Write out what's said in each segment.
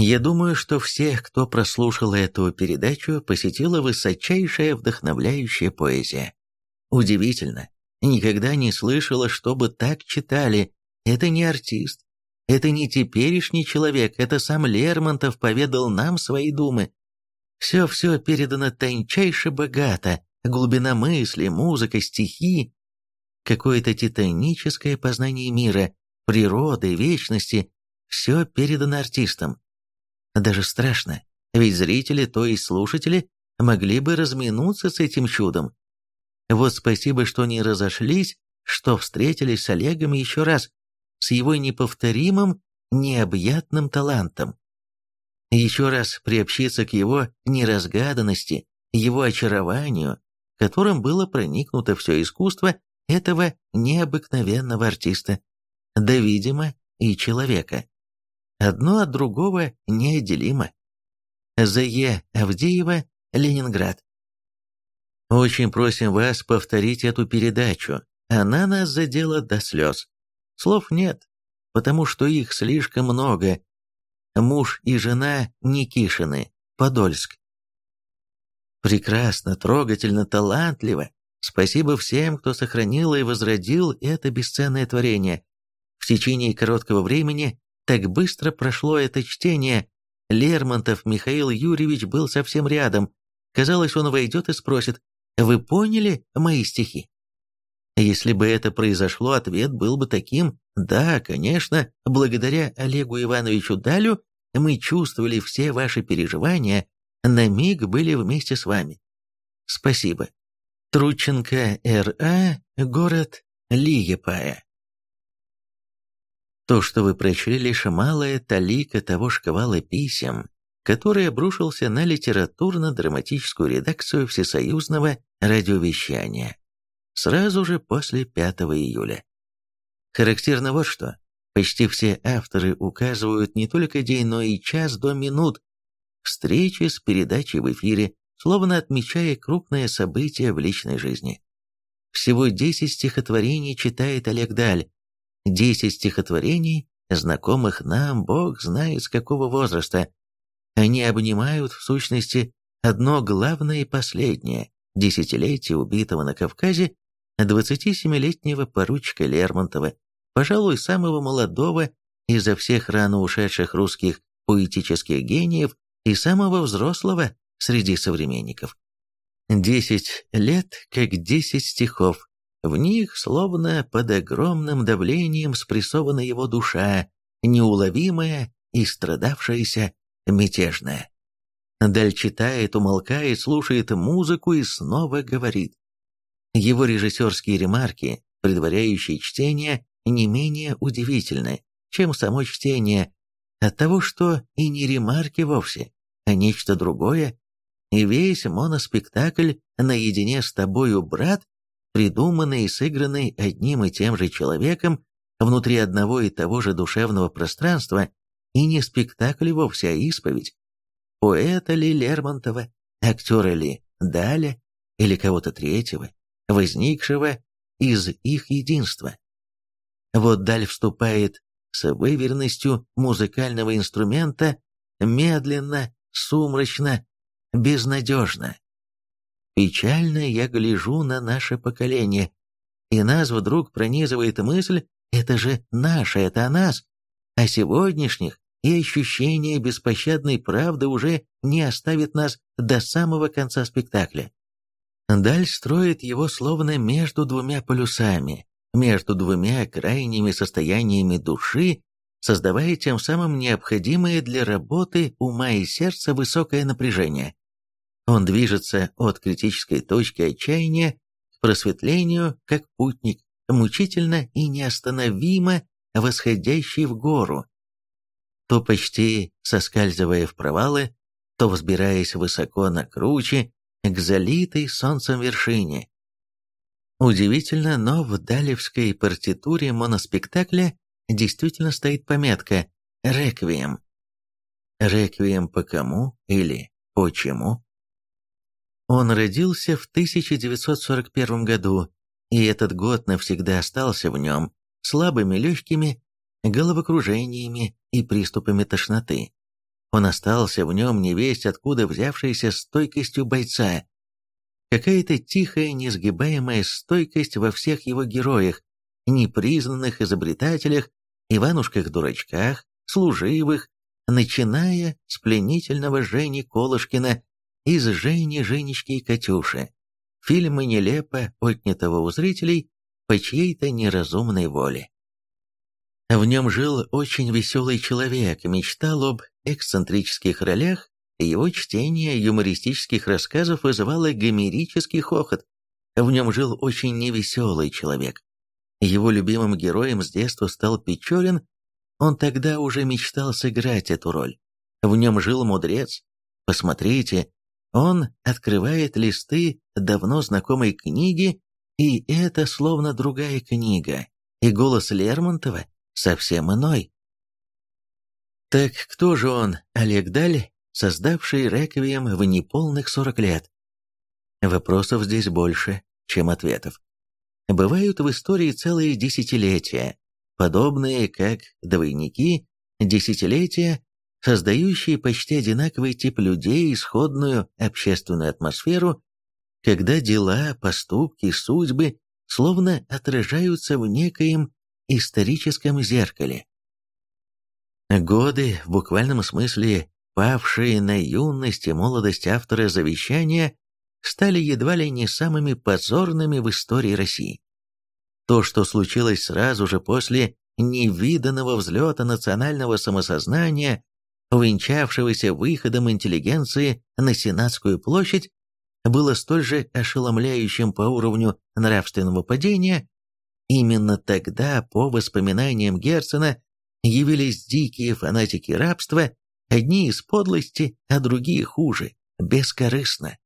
Я думаю, что всех, кто прослушал эту передачу, посетила высочайшая вдохновляющая поэзия. Удивительно, никогда не слышала, чтобы так читали. Это не артист, это не теперешний человек, это сам Лермонтов поведал нам свои думы. Все-все передано тончайше богато, глубина мысли, музыка, стихи, какое-то титаническое познание мира, природы, вечности, все передано артистам. Даже страшно, ведь зрители, то есть слушатели, могли бы разминуться с этим чудом. Вот спасибо, что не разошлись, что встретились с Олегом еще раз, с его неповторимым, необъятным талантом. Еще раз приобщиться к его неразгаданности, его очарованию, которым было проникнуто все искусство этого необыкновенного артиста, да, видимо, и человека. Одно от другого неотделимо. З.Е. Авдеева, Ленинград. Очень просим вас повторить эту передачу. Она нас задела до слез. Слов нет, потому что их слишком много. Муж и жена Никишины, Подольск. Прекрасно, трогательно, талантливо. Спасибо всем, кто сохранил и возродил это бесценное творение. В течение короткого времени так быстро прошло это чтение. Лермонтов Михаил Юрьевич был совсем рядом. Казалось, он войдет и спросит, «Вы поняли мои стихи?» Если бы это произошло, ответ был бы таким «Да, конечно, благодаря Олегу Ивановичу Далю мы чувствовали все ваши переживания, на миг были вместе с вами. Спасибо. Трученко, Р.А., город Лиепая. То, что вы прочли, лишь малая талика того шквала писем, который обрушился на литературно-драматическую редакцию Всесоюзного радиовещания сразу же после 5 июля. Характерно вот что. Почти все авторы указывают не только день, но и час до минут встречи с передачей в эфире, словно отмечая крупное событие в личной жизни. Всего 10 стихотворений читает Олег Даль. 10 стихотворений, знакомых нам, Бог знает с какого возраста. Они обнимают, в сущности, одно главное и последнее – десятилетие убитого на Кавказе 27-летнего поручика Лермонтова, пожалуй, самого молодого изо всех рано ушедших русских поэтических гениев и самого взрослого среди современников. Десять лет, как десять стихов. В них, словно под огромным давлением, спрессована его душа, неуловимая и страдавшаяся, мятежная. Даль читает, умолкает, слушает музыку и снова говорит. Его режиссерские ремарки, предваряющие чтение, не менее удивительны, чем само чтение, от того, что и не ремарки вовсе, а нечто другое, и весь моноспектакль «Наедине с тобою, брат», придуманный и сыгранный одним и тем же человеком внутри одного и того же душевного пространства, и не спектакль вовсе, а исповедь. Поэта ли Лермонтова, актера ли Даля или кого-то третьего, возникшего из их единства. Вот даль вступает с выверенностью музыкального инструмента медленно, сумрачно, безнадежно. Печально я гляжу на наше поколение, и нас вдруг пронизывает мысль, это же наше, это о нас, а сегодняшних и ощущение беспощадной правды уже не оставит нас до самого конца спектакля. Даль строит его словно между двумя полюсами, между двумя крайними состояниями души, создавая тем самым необходимое для работы ума и сердца высокое напряжение. Он движется от критической точки отчаяния к просветлению, как путник, мучительно и неостановимо восходящий в гору, то почти соскальзывая в провалы, то взбираясь высоко на круче, к залитой солнцем вершине. Удивительно, но в далевской партитуре моноспектакля действительно стоит пометка «Реквием». Реквием по кому или почему? Он родился в 1941 году, и этот год навсегда остался в нем слабыми легкими, головокружениями и приступами тошноты. Он остался в нем невесть откуда взявшейся стойкостью бойца. Какая-то тихая, несгибаемая стойкость во всех его героях, непризнанных изобретателях, Иванушках-дурачках, служивых, начиная с пленительного Жени Колышкина из «Жени, Женечки и Катюши», фильма нелепо отнятого у зрителей по чьей-то неразумной воле. В нем жил очень веселый человек, мечтал об эксцентрических ролях, его чтение юмористических рассказов вызывало гомерический хохот. В нем жил очень невеселый человек. Его любимым героем с детства стал Печорин, он тогда уже мечтал сыграть эту роль. В нем жил мудрец. Посмотрите, он открывает листы давно знакомой книги, и это словно другая книга, и голос Лермонтова совсем иной. Так кто же он, Олег Даль, создавший реквием в неполных 40 лет? Вопросов здесь больше, чем ответов. Бывают в истории целые десятилетия, подобные как двойники, десятилетия, создающие почти одинаковый тип людей и сходную общественную атмосферу, когда дела, поступки, судьбы словно отражаются в некоем историческом зеркале. Годы, в буквальном смысле павшие на юность и молодость автора завещания, стали едва ли не самыми позорными в истории России. То, что случилось сразу же после невиданного взлета национального самосознания, увенчавшегося выходом интеллигенции на Сенатскую площадь, было столь же ошеломляющим по уровню нравственного падения. Именно тогда, по воспоминаниям Герцена, явились дикие фанатики рабства, одни из подлости, а другие хуже, бескорыстно.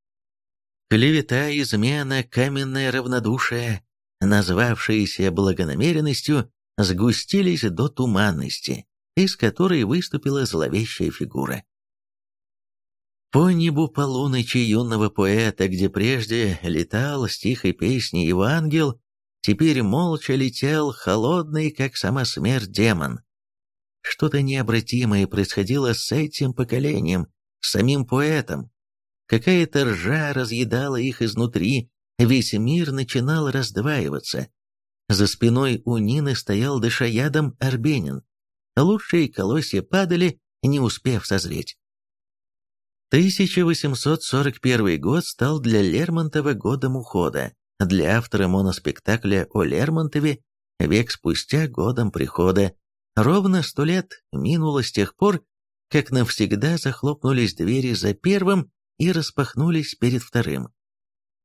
Клевета, измена, каменное равнодушие, назвавшиеся благонамеренностью, сгустились до туманности, из которой выступила зловещая фигура. По небу полуночи юного поэта, где прежде летал с тихой песней его ангел, теперь молча летел холодный, как сама смерть, демон. Что-то необратимое происходило с этим поколением, с самим поэтом. Какая-то ржа разъедала их изнутри, весь мир начинал раздваиваться. За спиной у Нины стоял дышаядом Арбенин. Лучшие колосья падали, не успев созреть. 1841 год стал для Лермонтова годом ухода, для автора моноспектакля о Лермонтове век спустя годом прихода, Ровно сто лет минуло с тех пор, как навсегда захлопнулись двери за первым и распахнулись перед вторым.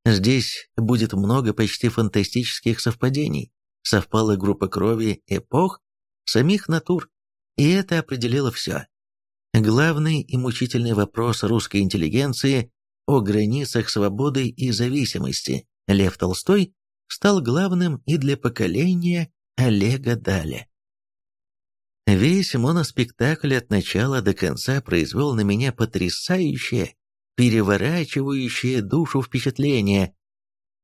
Здесь будет много почти фантастических совпадений. Совпала группа крови эпох, самих натур, и это определило все. Главный и мучительный вопрос русской интеллигенции о границах свободы и зависимости Лев Толстой стал главным и для поколения Олега Даля. Весь моноспектакль от начала до конца произвел на меня потрясающее, переворачивающее душу впечатление.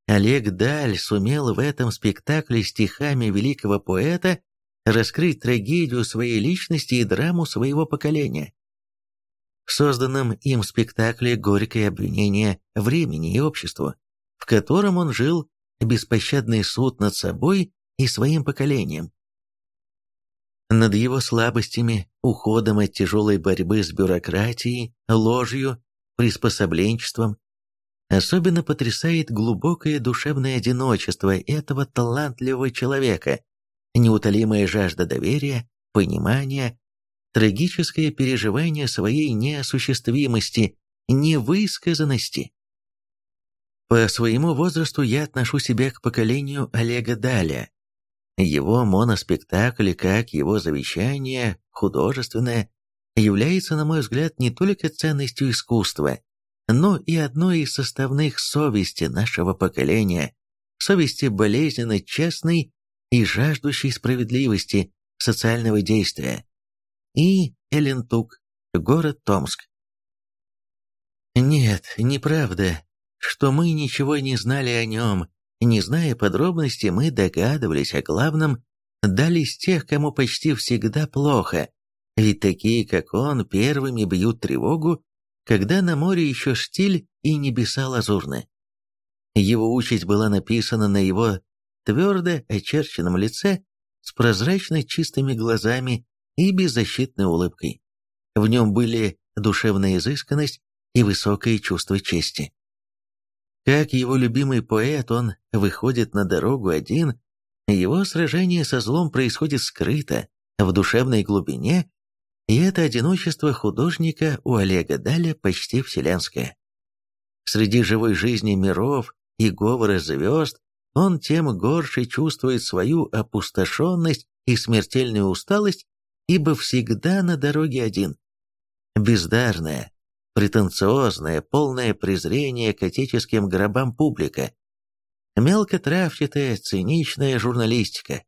Олег Даль сумел в этом спектакле стихами великого поэта раскрыть трагедию своей личности и драму своего поколения. В созданном им спектакле горькое обвинение времени и обществу, в котором он жил, беспощадный суд над собой и своим поколением, над его слабостями, уходом от тяжелой борьбы с бюрократией, ложью, приспособленчеством. Особенно потрясает глубокое душевное одиночество этого талантливого человека, неутолимая жажда доверия, понимания, трагическое переживание своей неосуществимости, невысказанности. По своему возрасту я отношу себя к поколению Олега Даля, его моноспектакль, как его завещание, художественное, является, на мой взгляд, не только ценностью искусства, но и одной из составных совести нашего поколения, совести болезненно честной и жаждущей справедливости, социального действия. И Элентук, город Томск. Нет, неправда, что мы ничего не знали о нем, не зная подробностей, мы догадывались о главном, дали из тех, кому почти всегда плохо, Ведь такие, как он, первыми бьют тревогу, когда на море еще штиль и небеса лазурны. Его участь была написана на его твердо очерченном лице с прозрачно чистыми глазами и беззащитной улыбкой. В нем были душевная изысканность и высокое чувство чести. Как его любимый поэт, он выходит на дорогу один, его сражение со злом происходит скрыто, в душевной глубине, и это одиночество художника у Олега Даля почти вселенское. Среди живой жизни миров и говора звезд он тем горше чувствует свою опустошенность и смертельную усталость, ибо всегда на дороге один. Бездарная, претенциозная, полное презрение к отеческим гробам публика, мелкотравчатая, циничная журналистика.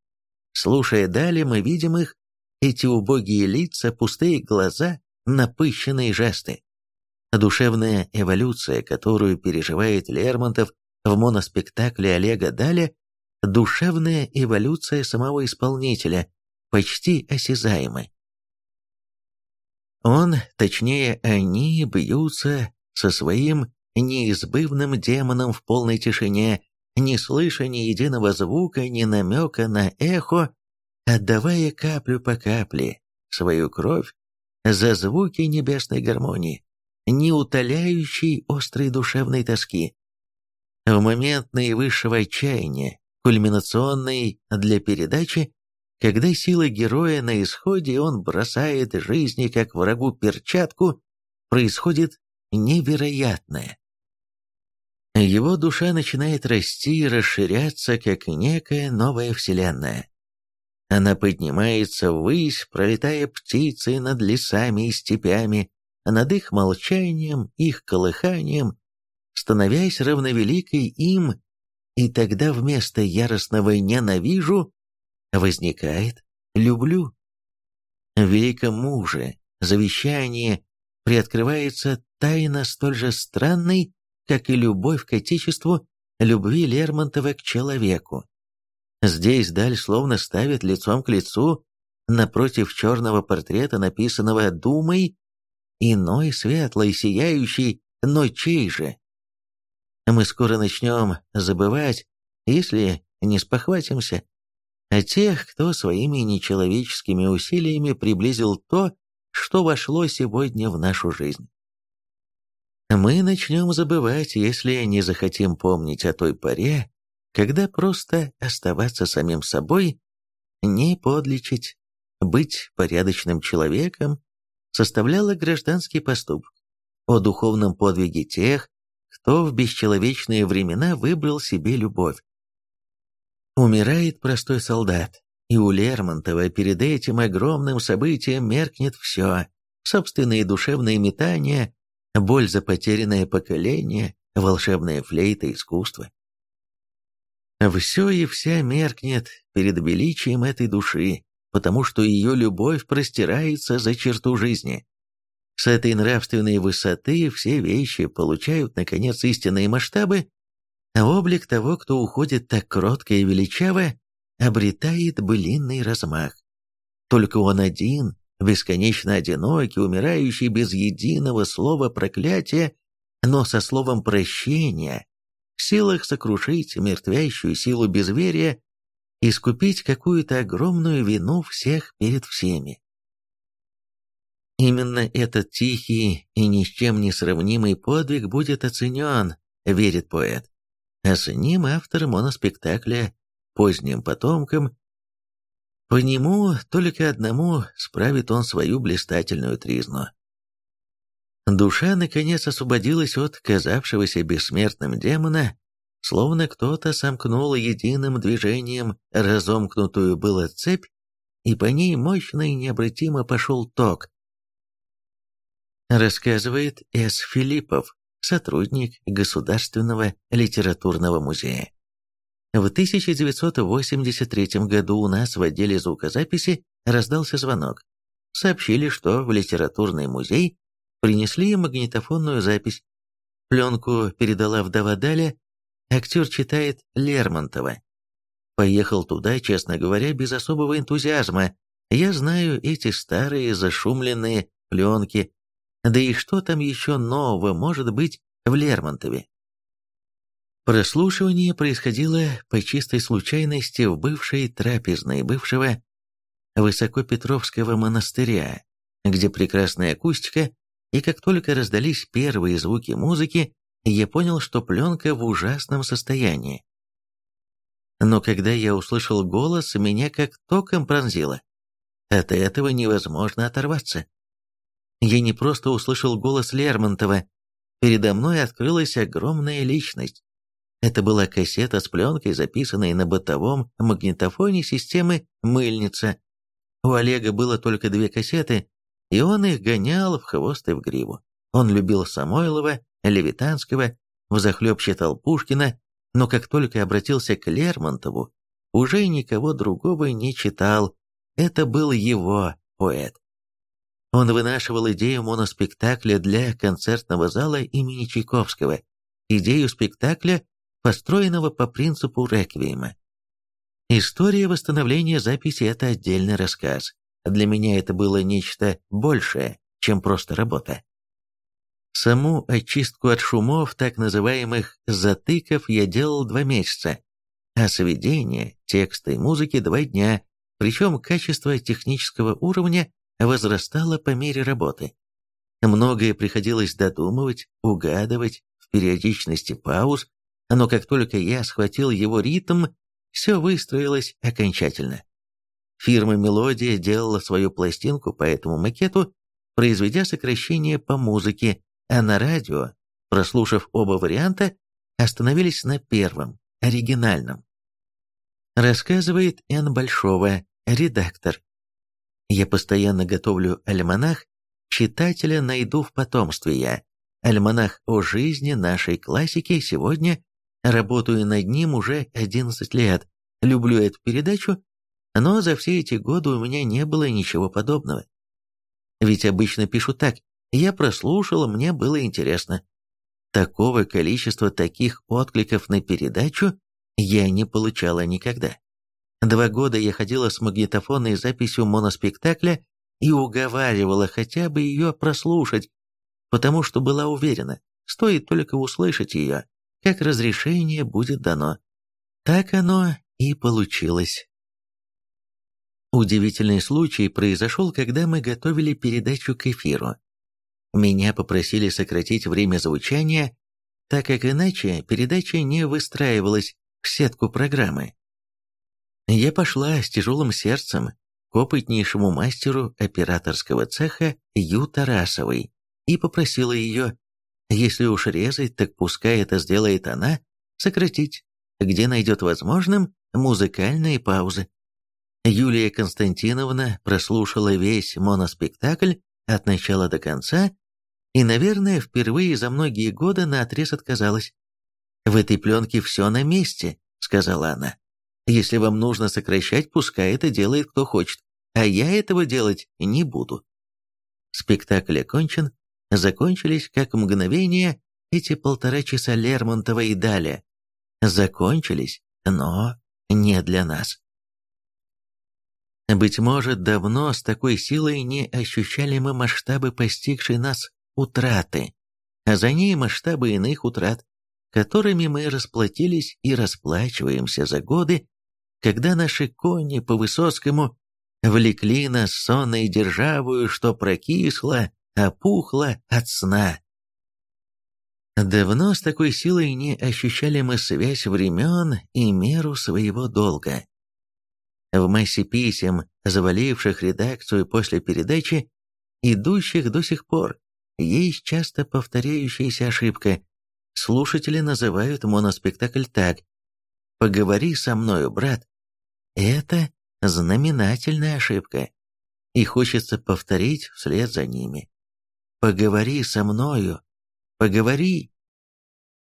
Слушая далее, мы видим их, эти убогие лица, пустые глаза, напыщенные жесты. Душевная эволюция, которую переживает Лермонтов в моноспектакле Олега Даля, душевная эволюция самого исполнителя, почти осязаемая. Он, точнее они, бьются со своим неизбывным демоном в полной тишине, не слыша ни единого звука, ни намека на эхо, отдавая каплю по капле свою кровь за звуки небесной гармонии, не утоляющей острой душевной тоски. В момент наивысшего отчаяния, кульминационный для передачи, когда сила героя на исходе, он бросает жизни как врагу перчатку, происходит невероятное. Его душа начинает расти и расширяться, как некая новая вселенная. Она поднимается ввысь, пролетая птицей над лесами и степями, над их молчанием, их колыханием, становясь равновеликой им, и тогда вместо яростного «ненавижу» возникает «люблю». В великом муже, завещании, приоткрывается тайна столь же странной, как и любовь к Отечеству, любви Лермонтова к человеку. Здесь Даль словно ставит лицом к лицу, напротив черного портрета, написанного «Думай», иной светлый, сияющий, но чей же? Мы скоро начнем забывать, если не спохватимся, о тех, кто своими нечеловеческими усилиями приблизил то, что вошло сегодня в нашу жизнь. Мы начнем забывать, если не захотим помнить о той поре, когда просто оставаться самим собой, не подлечить, быть порядочным человеком, составляло гражданский поступок, о духовном подвиге тех, кто в бесчеловечные времена выбрал себе любовь. Умирает простой солдат, и у Лермонтова перед этим огромным событием меркнет все, собственные душевные метания, боль за потерянное поколение, волшебная флейта искусства. Все и вся меркнет перед величием этой души, потому что ее любовь простирается за черту жизни. С этой нравственной высоты все вещи получают, наконец, истинные масштабы, а облик того, кто уходит так кротко и величаво, обретает былинный размах. Только он один, бесконечно одинокий, умирающий без единого слова проклятия, но со словом прощения, в силах сокрушить мертвящую силу безверия, искупить какую-то огромную вину всех перед всеми. Именно этот тихий и ни с чем не сравнимый подвиг будет оценен, верит поэт. А с ним автор моноспектакля поздним потомкам по нему только одному справит он свою блистательную тризну. Душа, наконец, освободилась от казавшегося бессмертным демона, словно кто-то сомкнул единым движением разомкнутую было цепь, и по ней мощно и необратимо пошел ток. Рассказывает С. Филиппов, сотрудник Государственного литературного музея. В 1983 году у нас в отделе звукозаписи раздался звонок. Сообщили, что в литературный музей принесли магнитофонную запись. Пленку передала вдова Даля, актер читает Лермонтова. Поехал туда, честно говоря, без особого энтузиазма, Я знаю эти старые зашумленные пленки, да и что там еще нового может быть в Лермонтове? Прослушивание происходило по чистой случайности в бывшей трапезной бывшего Высокопетровского монастыря, где прекрасная акустика, и как только раздались первые звуки музыки, я понял, что пленка в ужасном состоянии. Но когда я услышал голос, меня как током пронзило. От этого невозможно оторваться. Я не просто услышал голос Лермонтова, передо мной открылась огромная личность. Это была кассета с пленкой, записанной на бытовом магнитофоне системы «Мыльница». У Олега было только две кассеты, и он их гонял в хвост и в гриву. Он любил Самойлова, Левитанского, взахлеб читал Пушкина, но как только обратился к Лермонтову, уже никого другого не читал, это был его поэт. Он вынашивал идею моноспектакля для концертного зала имени Чайковского, идею спектакля, построенного по принципу реквиема. История восстановления записи – это отдельный рассказ. Для меня это было нечто большее, чем просто работа. Саму очистку от шумов, так называемых «затыков», я делал два месяца, а сведения, текста и музыки два дня, причем качество технического уровня возрастало по мере работы. Многое приходилось додумывать, угадывать в периодичности пауз, но как только я схватил его ритм, все выстроилось окончательно. Фирма «Мелодия» делала свою пластинку по этому макету, произведя сокращение по музыке, а на радио, прослушав оба варианта, остановились на первом, оригинальном. Рассказывает Н. Большого, редактор. Я постоянно готовлю альманах, читателя найду в потомстве я. Альманах о жизни нашей классики сегодня, работаю над ним уже 11 лет, люблю эту передачу, но за все эти годы у меня не было ничего подобного. Ведь обычно пишу так, я прослушал, мне было интересно. Такого количества таких откликов на передачу я не получала никогда. Два года я ходила с магнитофонной записью моноспектакля и уговаривала хотя бы ее прослушать, потому что была уверена, стоит только услышать ее, как разрешение будет дано. Так оно и получилось. Удивительный случай произошел, когда мы готовили передачу к эфиру. Меня попросили сократить время звучания, так как иначе передача не выстраивалась в сетку программы. Я пошла с тяжелым сердцем к опытнейшему мастеру операторского цеха Ю Тарасовой и попросила ее, если уж резать, так пускай это сделает она, сократить, где найдет возможным музыкальные паузы. Юлия Константиновна прослушала весь моноспектакль от начала до конца и, наверное, впервые за многие годы наотрез отказалась. «В этой пленке все на месте», — сказала она. «Если вам нужно сокращать, пускай это делает кто хочет, а я этого делать не буду». Спектакль окончен, закончились как мгновение эти полтора часа Лермонтова и далее. Закончились, но не для нас. Быть может, давно с такой силой не ощущали мы масштабы постигшей нас утраты, а за ней масштабы иных утрат, которыми мы расплатились и расплачиваемся за годы, когда наши кони по Высоцкому влекли нас сонной державою, что прокисла, опухла от сна. Давно с такой силой не ощущали мы связь времен и меру своего долга. В массе писем, заваливших редакцию после передачи, идущих до сих пор, есть часто повторяющаяся ошибка. Слушатели называют моноспектакль так «Поговори со мною, брат». Это знаменательная ошибка, и хочется повторить вслед за ними. «Поговори со мною, поговори».